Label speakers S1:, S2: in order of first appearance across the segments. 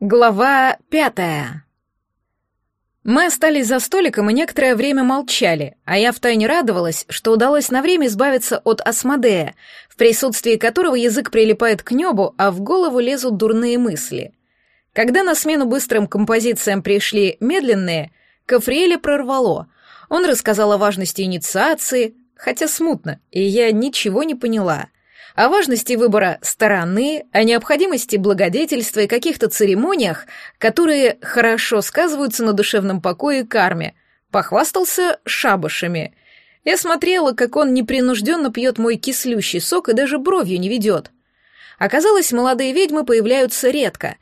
S1: Глава пятая. Мы остались за столиком и некоторое время молчали, а я втайне радовалась, что удалось на время избавиться от Асмодея, в присутствии которого язык прилипает к небу, а в голову лезут дурные мысли. Когда на смену быстрым композициям пришли медленные, Кафриэля прорвало. Он рассказал о важности инициации, хотя смутно, и я ничего не поняла — о важности выбора стороны, о необходимости благодетельства и каких-то церемониях, которые хорошо сказываются на душевном покое и карме, похвастался шабашами. Я смотрела, как он непринужденно пьет мой кислющий сок и даже бровью не ведет. Оказалось, молодые ведьмы появляются редко,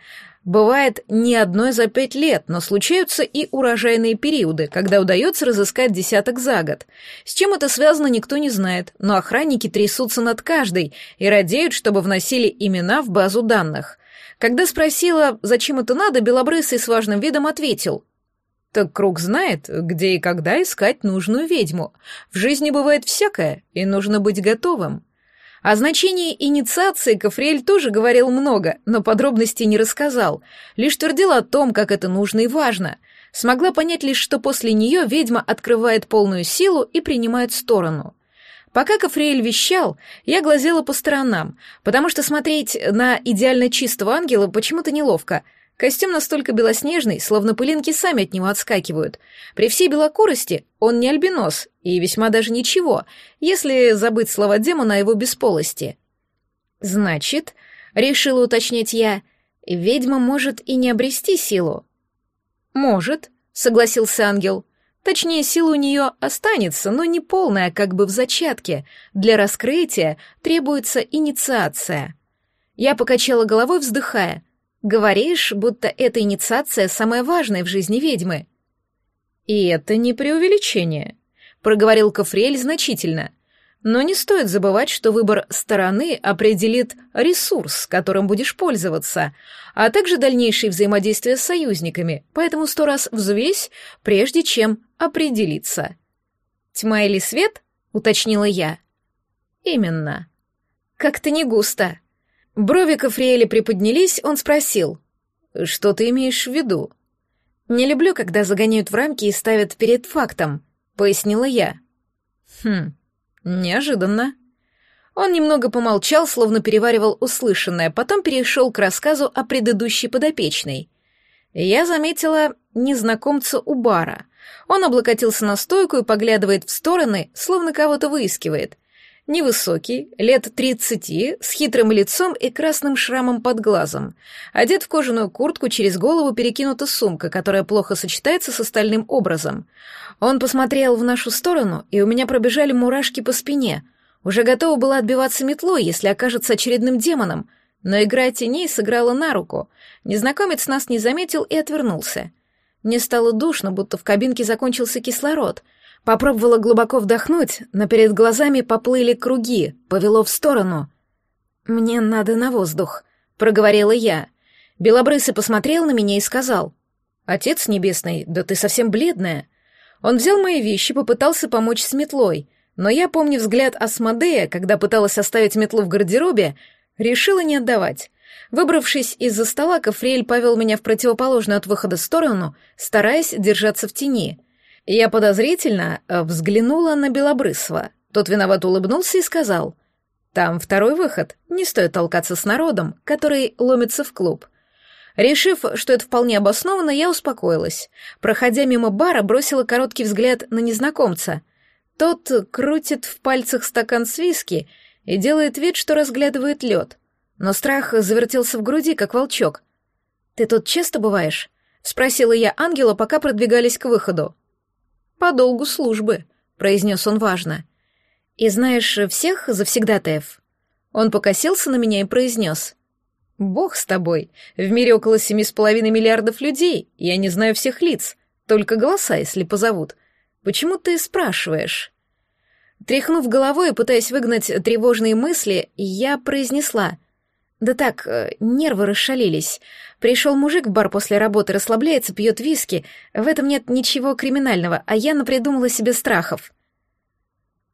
S1: Бывает не одной за пять лет, но случаются и урожайные периоды, когда удается разыскать десяток за год. С чем это связано, никто не знает, но охранники трясутся над каждой и радеют, чтобы вносили имена в базу данных. Когда спросила, зачем это надо, Белобрысый с важным видом ответил. Так круг знает, где и когда искать нужную ведьму. В жизни бывает всякое, и нужно быть готовым. О значении инициации Кафриэль тоже говорил много, но подробностей не рассказал, лишь твердил о том, как это нужно и важно. Смогла понять лишь, что после нее ведьма открывает полную силу и принимает сторону. Пока Кафриэль вещал, я глазела по сторонам, потому что смотреть на идеально чистого ангела почему-то неловко — Костюм настолько белоснежный, словно пылинки сами от него отскакивают. При всей белокурости он не альбинос, и весьма даже ничего, если забыть слова демона о его бесполости. «Значит», — решила уточнить я, — «ведьма может и не обрести силу». «Может», — согласился ангел. «Точнее, сила у нее останется, но не полная, как бы в зачатке. Для раскрытия требуется инициация». Я покачала головой, вздыхая. Говоришь, будто эта инициация самая важная в жизни ведьмы. И это не преувеличение, проговорил Кафриэль значительно. Но не стоит забывать, что выбор стороны определит ресурс, которым будешь пользоваться, а также дальнейшее взаимодействие с союзниками, поэтому сто раз взвесь, прежде чем определиться. «Тьма или свет?» — уточнила я. «Именно». «Как-то не густо», Брови Кафриэля приподнялись, он спросил. «Что ты имеешь в виду?» «Не люблю, когда загоняют в рамки и ставят перед фактом», — пояснила я. «Хм, неожиданно». Он немного помолчал, словно переваривал услышанное, потом перешел к рассказу о предыдущей подопечной. Я заметила незнакомца у бара. Он облокотился на стойку и поглядывает в стороны, словно кого-то выискивает. Невысокий, лет тридцати, с хитрым лицом и красным шрамом под глазом. Одет в кожаную куртку, через голову перекинута сумка, которая плохо сочетается с остальным образом. Он посмотрел в нашу сторону, и у меня пробежали мурашки по спине. Уже готова была отбиваться метлой, если окажется очередным демоном, но игра теней сыграла на руку. Незнакомец нас не заметил и отвернулся. Мне стало душно, будто в кабинке закончился кислород — Попробовала глубоко вдохнуть, но перед глазами поплыли круги, повело в сторону. «Мне надо на воздух», — проговорила я. Белобрысый посмотрел на меня и сказал. «Отец небесный, да ты совсем бледная». Он взял мои вещи, попытался помочь с метлой, но я, помню взгляд Асмодея, когда пыталась оставить метлу в гардеробе, решила не отдавать. Выбравшись из-за стола, Кафриэль повел меня в противоположную от выхода сторону, стараясь держаться в тени — я подозрительно э, взглянула на Белобрысова. Тот виноват улыбнулся и сказал, «Там второй выход, не стоит толкаться с народом, который ломится в клуб». Решив, что это вполне обоснованно, я успокоилась. Проходя мимо бара, бросила короткий взгляд на незнакомца. Тот крутит в пальцах стакан с виски и делает вид, что разглядывает лед. Но страх завертелся в груди, как волчок. «Ты тут часто бываешь?» — спросила я ангела, пока продвигались к выходу. «По долгу службы», — произнес он важно. «И знаешь всех завсегдатаев?» Он покосился на меня и произнес. «Бог с тобой. В мире около семи с половиной миллиардов людей. Я не знаю всех лиц. Только голоса, если позовут. Почему ты спрашиваешь?» Тряхнув головой и пытаясь выгнать тревожные мысли, я произнесла. «Да так, э, нервы расшалились. Пришел мужик в бар после работы, расслабляется, пьет виски. В этом нет ничего криминального, а я напридумала себе страхов».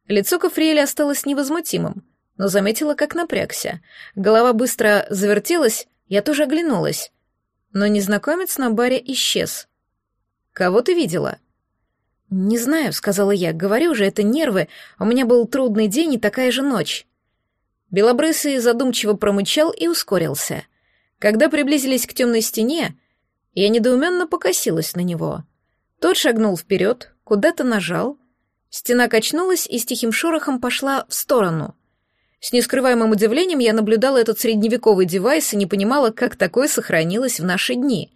S1: Лицо Кафриэля осталось невозмутимым, но заметила, как напрягся. Голова быстро завертелась, я тоже оглянулась. но незнакомец на баре исчез. «Кого ты видела?» «Не знаю», — сказала я. «Говорю же, это нервы. У меня был трудный день и такая же ночь». Белобрысый задумчиво промычал и ускорился. Когда приблизились к темной стене, я недоуменно покосилась на него. Тот шагнул вперед, куда-то нажал. Стена качнулась и с тихим шорохом пошла в сторону. С нескрываемым удивлением я наблюдала этот средневековый девайс и не понимала, как такое сохранилось в наши дни.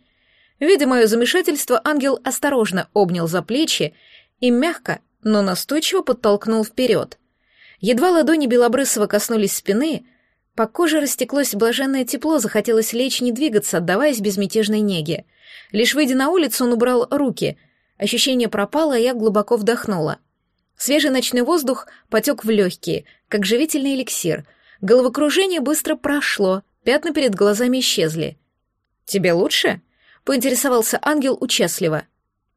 S1: Видя мое замешательство, ангел осторожно обнял за плечи и мягко, но настойчиво подтолкнул вперед. Едва ладони Белобрысова коснулись спины, по коже растеклось блаженное тепло, захотелось лечь, не двигаться, отдаваясь безмятежной неге. Лишь выйдя на улицу, он убрал руки. Ощущение пропало, и я глубоко вдохнула. Свежий ночной воздух потек в легкие, как живительный эликсир. Головокружение быстро прошло, пятна перед глазами исчезли. «Тебе лучше?» — поинтересовался ангел участливо.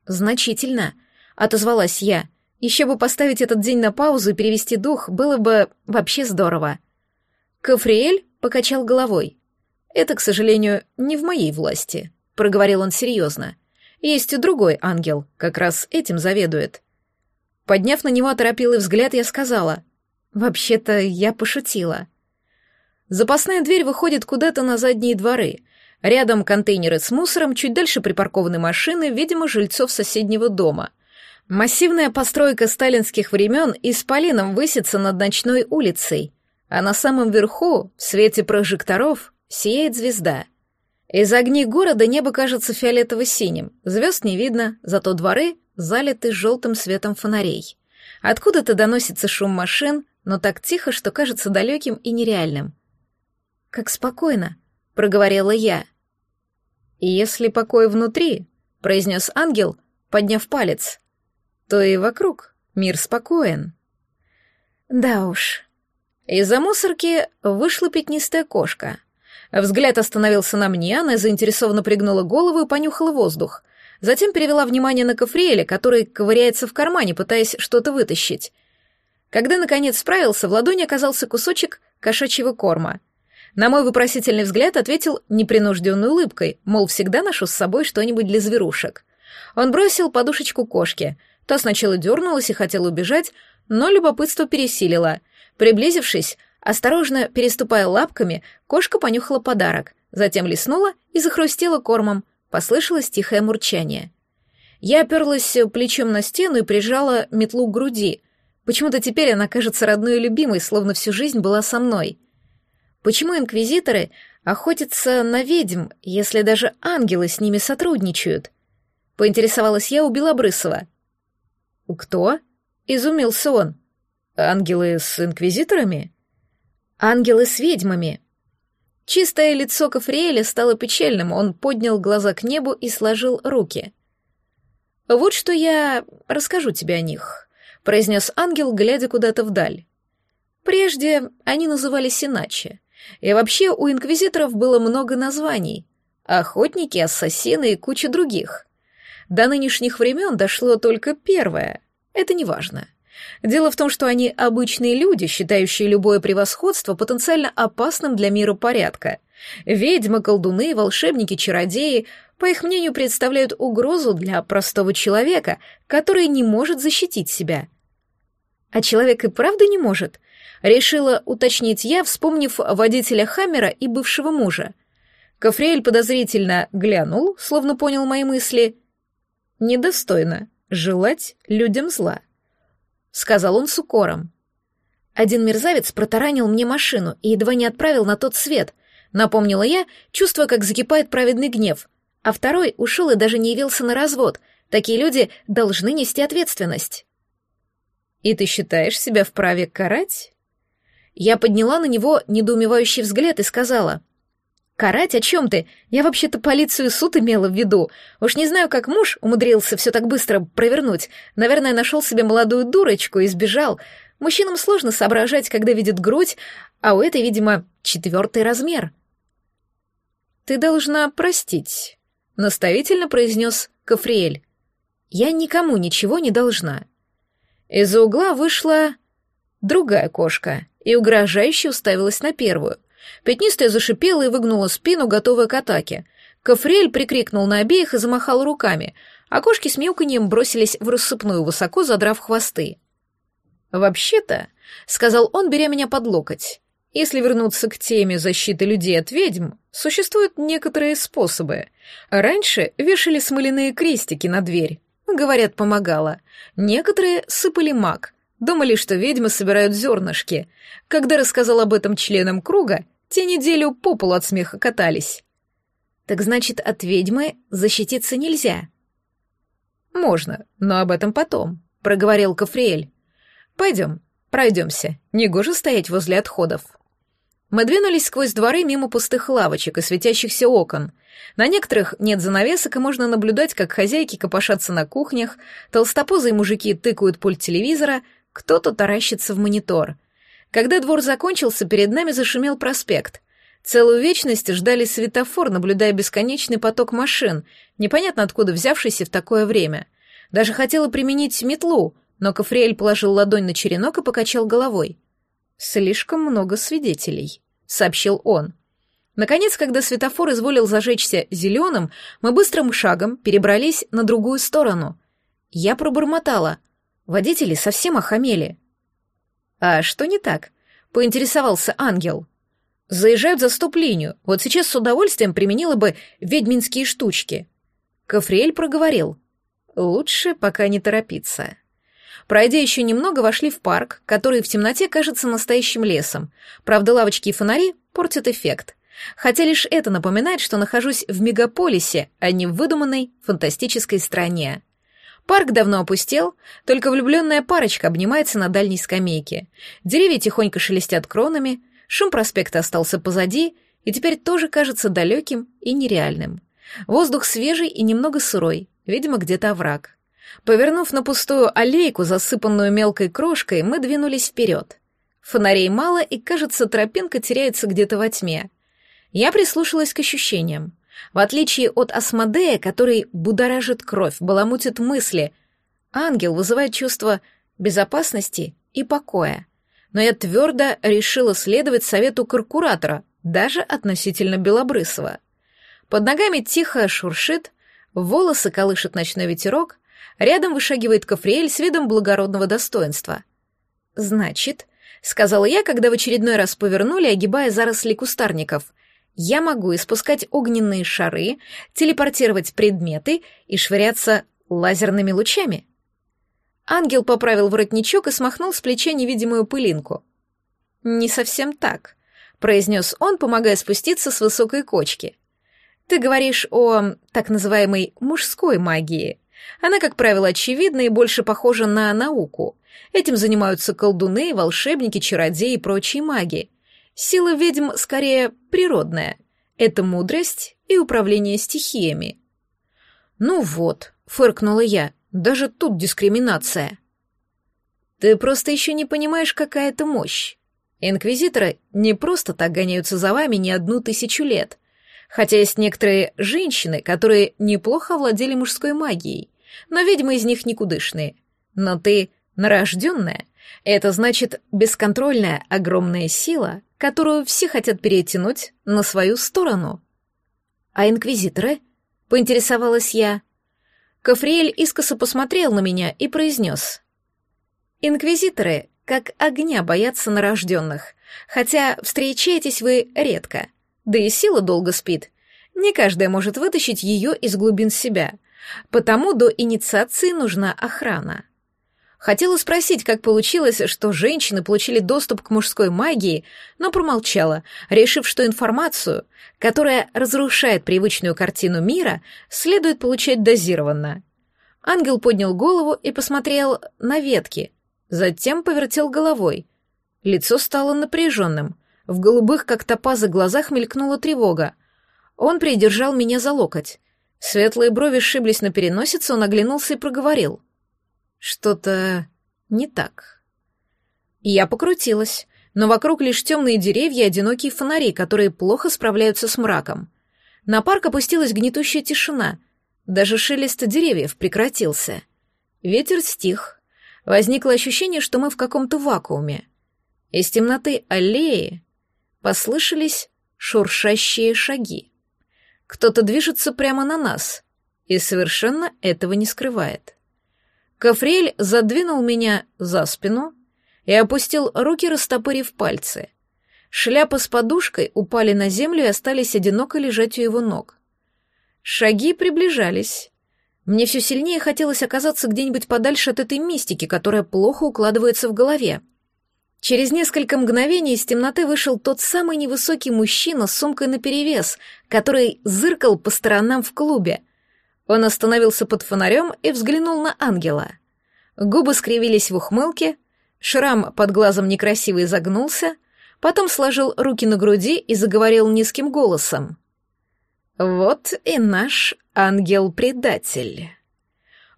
S1: «Значительно», — отозвалась я. «Еще бы поставить этот день на паузу и перевести дух, было бы вообще здорово». Кафриэль покачал головой. «Это, к сожалению, не в моей власти», — проговорил он серьезно. «Есть и другой ангел, как раз этим заведует». Подняв на него оторопелый взгляд, я сказала. «Вообще-то я пошутила». Запасная дверь выходит куда-то на задние дворы. Рядом контейнеры с мусором, чуть дальше припаркованы машины, видимо, жильцов соседнего дома. Массивная постройка сталинских времен исполином высится над ночной улицей — а на самом верху, в свете прожекторов, сияет звезда. Из огней города небо кажется фиолетово-синим, звезд не видно, зато дворы залиты желтым светом фонарей. Откуда-то доносится шум машин, но так тихо, что кажется далеким и нереальным. «Как спокойно», — проговорила я. «И если покой внутри», — произнес ангел, подняв палец, — «то и вокруг мир спокоен». «Да уж», из-за мусорки вышла пятнистая кошка. Взгляд остановился на мне, она заинтересованно пригнула голову и понюхала воздух. Затем перевела внимание на Кафриэля, который ковыряется в кармане, пытаясь что-то вытащить. Когда, наконец, справился, в ладони оказался кусочек кошачьего корма. На мой вопросительный взгляд ответил непринужденной улыбкой, мол, всегда ношу с собой что-нибудь для зверушек. Он бросил подушечку кошке. Та сначала дернулась и хотела убежать, но любопытство пересилило — Приблизившись, осторожно переступая лапками, кошка понюхала подарок, затем лиснула и захрустела кормом, послышалось тихое мурчание. Я оперлась плечом на стену и прижала метлу к груди. Почему-то теперь она кажется родной и любимой, словно всю жизнь была со мной. Почему инквизиторы охотятся на ведьм, если даже ангелы с ними сотрудничают? Поинтересовалась я у Белобрысова. «Кто?» — изумился он. Ангелы с инквизиторами? Ангелы с ведьмами. Чистое лицо Кафриэля стало печальным, он поднял глаза к небу и сложил руки. «Вот что я расскажу тебе о них», — произнес ангел, глядя куда-то вдаль. «Прежде они назывались иначе. И вообще у инквизиторов было много названий. Охотники, ассасины и куча других. До нынешних времен дошло только первое. Это неважно. Дело в том, что они обычные люди, считающие любое превосходство потенциально опасным для мира порядка. Ведьмы, колдуны, волшебники, чародеи, по их мнению, представляют угрозу для простого человека, который не может защитить себя. А человек и правда не может? Решила уточнить я, вспомнив водителя Хаммера и бывшего мужа. Кафриэль подозрительно глянул, словно понял мои мысли. Недостойно желать людям зла. — сказал он с укором. «Один мерзавец протаранил мне машину и едва не отправил на тот свет», — напомнила я, чувствуя, как закипает праведный гнев. А второй ушел и даже не явился на развод. Такие люди должны нести ответственность. «И ты считаешь себя вправе карать?» Я подняла на него недоумевающий взгляд и сказала, «Карать о чем ты? Я вообще-то полицию и суд имела в виду. Уж не знаю, как муж умудрился все так быстро провернуть. Наверное, нашел себе молодую дурочку и сбежал. Мужчинам сложно соображать, когда видят грудь, а у этой, видимо, четвертый размер». «Ты должна простить», — наставительно произнес Кафриэль. «Я никому ничего не должна». Из-за угла вышла другая кошка и угрожающе уставилась на первую — Пятнистая зашипела и выгнула спину, готовая к атаке. Кафриэль прикрикнул на обеих и замахал руками, а кошки с мяуканьем бросились в рассыпную, высоко задрав хвосты. «Вообще-то», — сказал он, беря меня под локоть, «если вернуться к теме защиты людей от ведьм, существуют некоторые способы. Раньше вешали смоляные крестики на дверь, говорят, помогало. Некоторые сыпали маг, думали, что ведьмы собирают зернышки. Когда рассказал об этом членам круга, те неделю по полу от смеха катались. Так значит, от ведьмы защититься нельзя. Можно, но об этом потом, проговорил Кафриэль. Пойдем, пройдемся. Негоже стоять возле отходов. Мы двинулись сквозь дворы мимо пустых лавочек и светящихся окон. На некоторых нет занавесок, и можно наблюдать, как хозяйки копошатся на кухнях, толстопузые мужики тыкают пульт телевизора, кто-то таращится в монитор. Когда двор закончился, перед нами зашумел проспект. Целую вечность ждали светофор, наблюдая бесконечный поток машин, непонятно откуда взявшийся в такое время. Даже хотела применить метлу, но Кафриэль положил ладонь на черенок и покачал головой. «Слишком много свидетелей», — сообщил он. Наконец, когда светофор изволил зажечься зеленым, мы быстрым шагом перебрались на другую сторону. Я пробормотала. Водители совсем охамели. «А что не так?» — поинтересовался ангел заезжают за стоп-линию. Вот сейчас с удовольствием применила бы ведьминские штучки. Кафриэль проговорил. Лучше пока не торопиться. Пройдя еще немного, вошли в парк, который в темноте кажется настоящим лесом. Правда, лавочки и фонари портят эффект. Хотя лишь это напоминает, что нахожусь в мегаполисе, а не в выдуманной фантастической стране. Парк давно опустел, только влюбленная парочка обнимается на дальней скамейке. Деревья тихонько шелестят кронами, Шум проспекта остался позади и теперь тоже кажется далеким и нереальным. Воздух свежий и немного сырой, видимо, где-то овраг. Повернув на пустую аллейку, засыпанную мелкой крошкой, мы двинулись вперед. Фонарей мало, и, кажется, тропинка теряется где-то во тьме. Я прислушалась к ощущениям. В отличие от Асмодея, который будоражит кровь, баламутит мысли, ангел вызывает чувство безопасности и покоя но я твердо решила следовать совету каркуратора, даже относительно Белобрысова. Под ногами тихо шуршит, волосы колышет ночной ветерок, рядом вышагивает Кафриэль с видом благородного достоинства. «Значит», — сказала я, когда в очередной раз повернули, огибая заросли кустарников, «я могу испускать огненные шары, телепортировать предметы и швыряться лазерными лучами». Ангел поправил воротничок и смахнул с плеча невидимую пылинку. «Не совсем так», — произнес он, помогая спуститься с высокой кочки. «Ты говоришь о так называемой мужской магии. Она, как правило, очевидна и больше похожа на науку. Этим занимаются колдуны, волшебники, чародеи и прочие маги. Сила ведьм скорее природная. Это мудрость и управление стихиями». «Ну вот», — фыркнула я, даже тут дискриминация. Ты просто еще не понимаешь, какая это мощь. Инквизиторы не просто так гоняются за вами не одну тысячу лет. Хотя есть некоторые женщины, которые неплохо владели мужской магией, но ведьмы из них никудышные. Но ты нарожденная. Это значит бесконтрольная огромная сила, которую все хотят перетянуть на свою сторону. А инквизиторы? Поинтересовалась я. Кафриэль искоса посмотрел на меня и произнес. «Инквизиторы, как огня, боятся нарожденных, хотя встречаетесь вы редко, да и сила долго спит. Не каждая может вытащить ее из глубин себя, потому до инициации нужна охрана. Хотела спросить, как получилось, что женщины получили доступ к мужской магии, но промолчала, решив, что информацию, которая разрушает привычную картину мира, следует получать дозированно. Ангел поднял голову и посмотрел на ветки, затем повертел головой. Лицо стало напряженным, в голубых, как топазы, глазах мелькнула тревога. Он придержал меня за локоть. Светлые брови сшиблись на переносице, он оглянулся и проговорил — что-то не так. Я покрутилась, но вокруг лишь темные деревья и одинокие фонари, которые плохо справляются с мраком. На парк опустилась гнетущая тишина, даже шелест деревьев прекратился. Ветер стих. Возникло ощущение, что мы в каком-то вакууме. Из темноты аллеи послышались шуршащие шаги. Кто-то движется прямо на нас и совершенно этого не скрывает. Кафриэль задвинул меня за спину и опустил руки, растопырив пальцы. Шляпа с подушкой упали на землю и остались одиноко лежать у его ног. Шаги приближались. Мне все сильнее хотелось оказаться где-нибудь подальше от этой мистики, которая плохо укладывается в голове. Через несколько мгновений из темноты вышел тот самый невысокий мужчина с сумкой наперевес, который зыркал по сторонам в клубе. Он остановился под фонарем и взглянул на ангела. Губы скривились в ухмылке, шрам под глазом некрасиво изогнулся, потом сложил руки на груди и заговорил низким голосом. «Вот и наш ангел-предатель».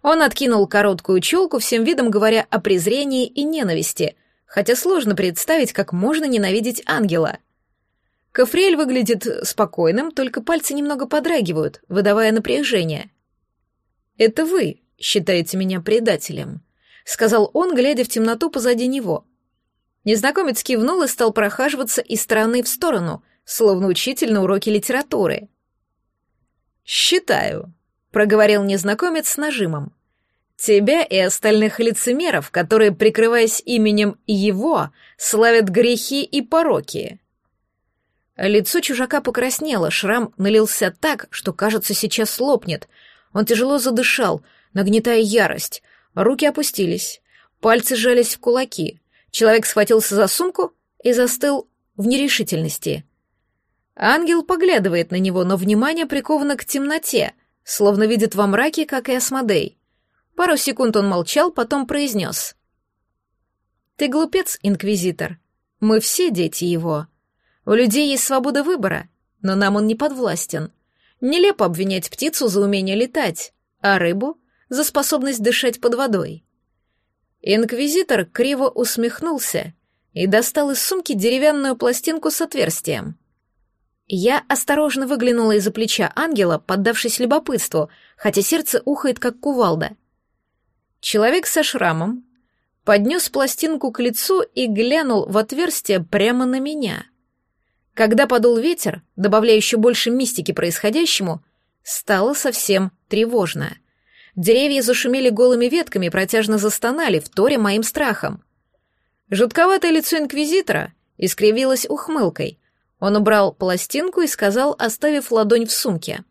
S1: Он откинул короткую челку, всем видом говоря о презрении и ненависти — хотя сложно представить, как можно ненавидеть ангела. Кафриэль выглядит спокойным, только пальцы немного подрагивают, выдавая напряжение. «Это вы считаете меня предателем», — сказал он, глядя в темноту позади него. Незнакомец кивнул и стал прохаживаться из стороны в сторону, словно учитель на уроке литературы. «Считаю», — проговорил незнакомец с нажимом. Тебя и остальных лицемеров, которые, прикрываясь именем его, славят грехи и пороки. Лицо чужака покраснело, шрам налился так, что, кажется, сейчас лопнет. Он тяжело задышал, нагнетая ярость. Руки опустились, пальцы сжались в кулаки. Человек схватился за сумку и застыл в нерешительности. Ангел поглядывает на него, но внимание приковано к темноте, словно видит во мраке, как и Асмодей. Пару секунд он молчал, потом произнес. «Ты глупец, инквизитор. Мы все дети его. У людей есть свобода выбора, но нам он не подвластен. Нелепо обвинять птицу за умение летать, а рыбу — за способность дышать под водой». Инквизитор криво усмехнулся и достал из сумки деревянную пластинку с отверстием. Я осторожно выглянула из-за плеча ангела, поддавшись любопытству, хотя сердце ухает, как кувалда — Человек со шрамом поднес пластинку к лицу и глянул в отверстие прямо на меня. Когда подул ветер, добавляя еще больше мистики происходящему, стало совсем тревожно. Деревья зашумели голыми ветками и протяжно застонали, вторя моим страхом. Жутковатое лицо инквизитора искривилось ухмылкой. Он убрал пластинку и сказал, оставив ладонь в сумке.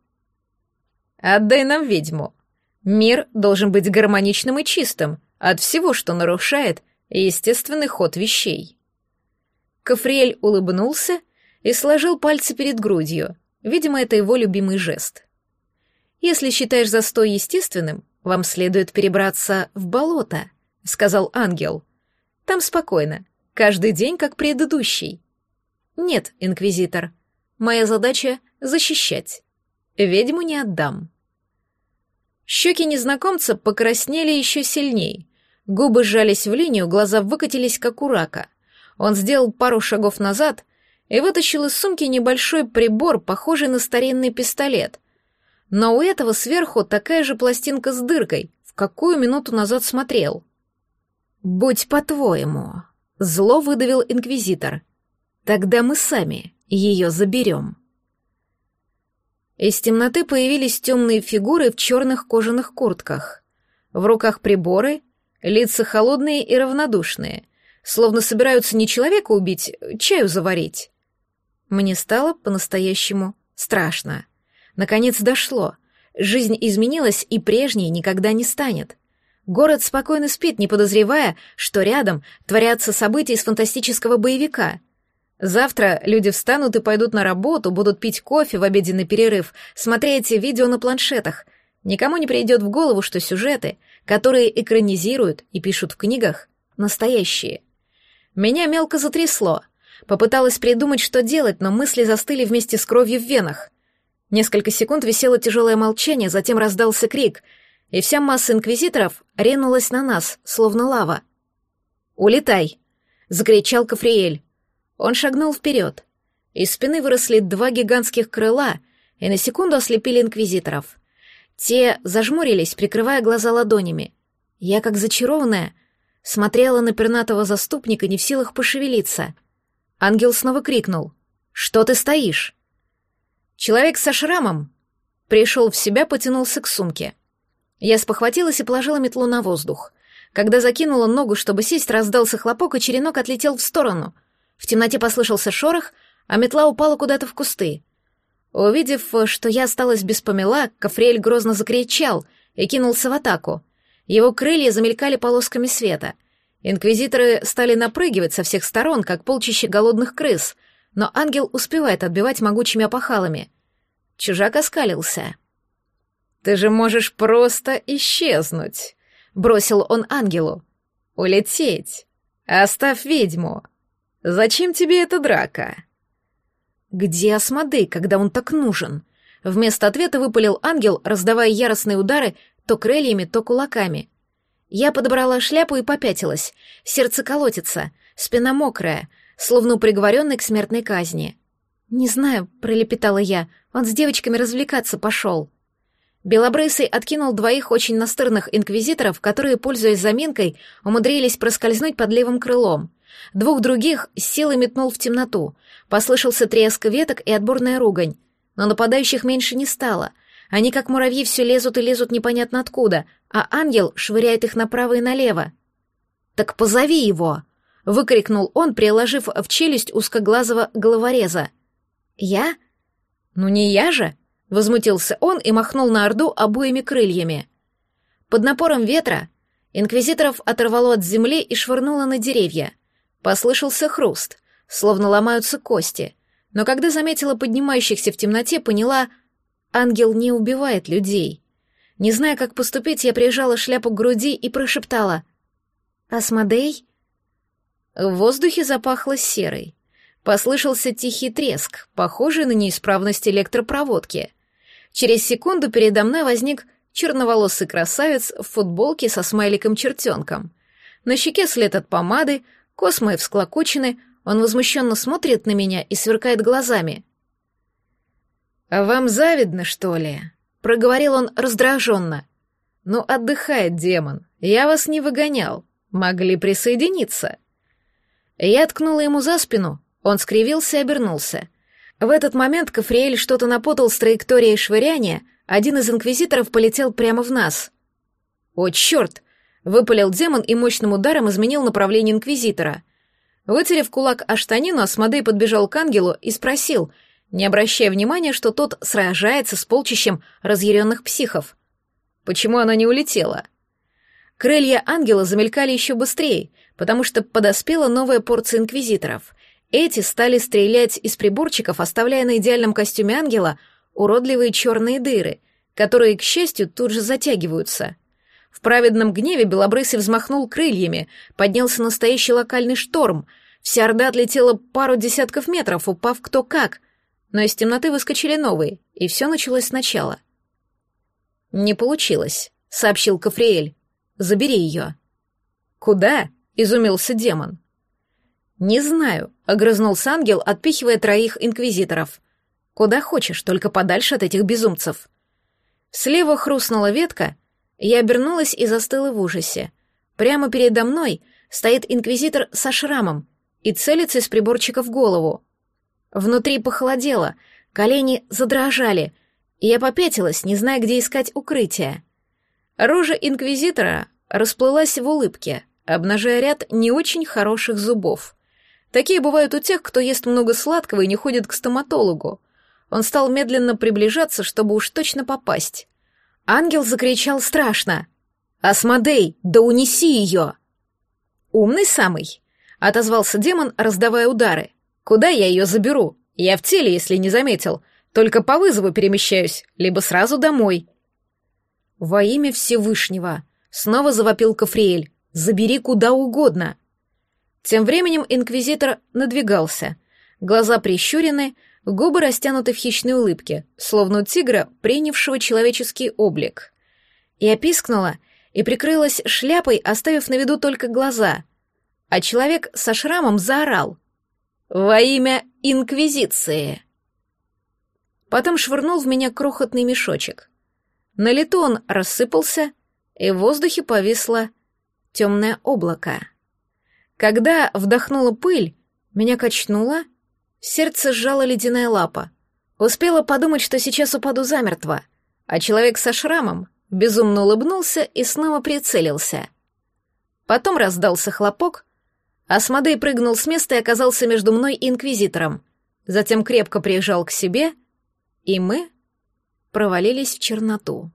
S1: «Отдай нам ведьму. Мир должен быть гармоничным и чистым от всего, что нарушает естественный ход вещей. Кафриэль улыбнулся и сложил пальцы перед грудью. Видимо, это его любимый жест. «Если считаешь застой естественным, вам следует перебраться в болото», — сказал ангел. «Там спокойно, каждый день как предыдущий». «Нет, инквизитор, моя задача — защищать. Ведьму не отдам». Щеки незнакомца покраснели еще сильней. Губы сжались в линию, глаза выкатились, как у рака. Он сделал пару шагов назад и вытащил из сумки небольшой прибор, похожий на старинный пистолет. Но у этого сверху такая же пластинка с дыркой, в какую минуту назад смотрел. «Будь по-твоему», — зло выдавил инквизитор. «Тогда мы сами ее заберем». Из темноты появились темные фигуры в черных кожаных куртках. В руках приборы, лица холодные и равнодушные, словно собираются не человека убить, чаю заварить. Мне стало по-настоящему страшно. Наконец дошло. Жизнь изменилась и прежней никогда не станет. Город спокойно спит, не подозревая, что рядом творятся события из фантастического боевика — Завтра люди встанут и пойдут на работу, будут пить кофе в обеденный перерыв, смотреть видео на планшетах. Никому не придет в голову, что сюжеты, которые экранизируют и пишут в книгах, настоящие. Меня мелко затрясло. Попыталась придумать, что делать, но мысли застыли вместе с кровью в венах. Несколько секунд висело тяжелое молчание, затем раздался крик, и вся масса инквизиторов ринулась на нас, словно лава. «Улетай!» — закричал Кафриэль. Он шагнул вперед. Из спины выросли два гигантских крыла и на секунду ослепили инквизиторов. Те зажмурились, прикрывая глаза ладонями. Я, как зачарованная, смотрела на пернатого заступника, не в силах пошевелиться. Ангел снова крикнул. «Что ты стоишь?» Человек со шрамом пришел в себя, потянулся к сумке. Я спохватилась и положила метлу на воздух. Когда закинула ногу, чтобы сесть, раздался хлопок, и черенок отлетел в сторону. В темноте послышался шорох, а метла упала куда-то в кусты. Увидев, что я осталась без помела, Кафриэль грозно закричал и кинулся в атаку. Его крылья замелькали полосками света. Инквизиторы стали напрыгивать со всех сторон, как полчище голодных крыс, но ангел успевает отбивать могучими опахалами. Чужак оскалился. «Ты же можешь просто исчезнуть», — бросил он ангелу. «Улететь. Оставь ведьму. Зачем тебе эта драка?» «Где Асмодей, когда он так нужен?» Вместо ответа выпалил ангел, раздавая яростные удары то крыльями, то кулаками. Я подобрала шляпу и попятилась. Сердце колотится, спина мокрая, словно приговоренный к смертной казни. «Не знаю», — пролепетала я, — «он с девочками развлекаться пошел». Белобрысый откинул двоих очень настырных инквизиторов, которые, пользуясь заминкой, умудрились проскользнуть под левым крылом. Двух других с силой метнул в темноту. Послышался треск веток и отборная ругань. Но нападающих меньше не стало. Они, как муравьи, все лезут и лезут непонятно откуда, а ангел швыряет их направо и налево. «Так позови его!» — выкрикнул он, приложив в челюсть узкоглазого головореза. «Я? Ну не я же!» — возмутился он и махнул на Орду обоими крыльями. Под напором ветра инквизиторов оторвало от земли и швырнуло на деревья. Послышался хруст, словно ломаются кости, но когда заметила поднимающихся в темноте, поняла, ангел не убивает людей. Не зная, как поступить, я прижала шляпу к груди и прошептала «Асмодей?» В воздухе запахло серой. Послышался тихий треск, похожий на неисправность электропроводки. Через секунду передо мной возник черноволосый красавец в футболке со смайликом-чертенком. На щеке след от помады, Космы всклокочены, он возмущенно смотрит на меня и сверкает глазами. «А вам завидно, что ли?» — проговорил он раздраженно. «Ну, отдыхает демон. Я вас не выгонял. Могли присоединиться». Я ткнула ему за спину, он скривился и обернулся. В этот момент Кафриэль что-то напутал с траекторией швыряния, один из инквизиторов полетел прямо в нас. «О, черт!» Выпалил демон и мощным ударом изменил направление инквизитора. Вытерев кулак о штанину, Асмодей подбежал к ангелу и спросил, не обращая внимания, что тот сражается с полчищем разъяренных психов. Почему она не улетела? Крылья ангела замелькали еще быстрее, потому что подоспела новая порция инквизиторов. Эти стали стрелять из приборчиков, оставляя на идеальном костюме ангела уродливые черные дыры, которые, к счастью, тут же затягиваются — в праведном гневе Белобрысый взмахнул крыльями, поднялся настоящий локальный шторм. Вся орда отлетела пару десятков метров, упав кто как. Но из темноты выскочили новые, и все началось сначала. «Не получилось», — сообщил Кафриэль. «Забери ее». «Куда?» — изумился демон. «Не знаю», — огрызнулся ангел, отпихивая троих инквизиторов. «Куда хочешь, только подальше от этих безумцев». Слева хрустнула ветка, я обернулась и застыла в ужасе. Прямо передо мной стоит инквизитор со шрамом и целится из приборчика в голову. Внутри похолодело, колени задрожали, и я попятилась, не зная, где искать укрытие. Рожа инквизитора расплылась в улыбке, обнажая ряд не очень хороших зубов. Такие бывают у тех, кто ест много сладкого и не ходит к стоматологу. Он стал медленно приближаться, чтобы уж точно попасть. Ангел закричал страшно. «Асмодей, да унеси ее!» «Умный самый», — отозвался демон, раздавая удары. «Куда я ее заберу? Я в теле, если не заметил. Только по вызову перемещаюсь, либо сразу домой». «Во имя Всевышнего!» — снова завопил Кафриэль. «Забери куда угодно!» Тем временем инквизитор надвигался. Глаза прищурены, Губы растянуты в хищной улыбке, словно у тигра, принявшего человеческий облик. Я пискнула и прикрылась шляпой, оставив на виду только глаза. А человек со шрамом заорал. «Во имя Инквизиции!» Потом швырнул в меня крохотный мешочек. На лету он рассыпался, и в воздухе повисло темное облако. Когда вдохнула пыль, меня качнуло — Сердце сжала ледяная лапа. Успела подумать, что сейчас упаду замертво. а человек со шрамом безумно улыбнулся и снова прицелился. Потом раздался хлопок, Асмодей прыгнул с места и оказался между мной и Инквизитором, затем крепко прижал к себе, и мы провалились в черноту.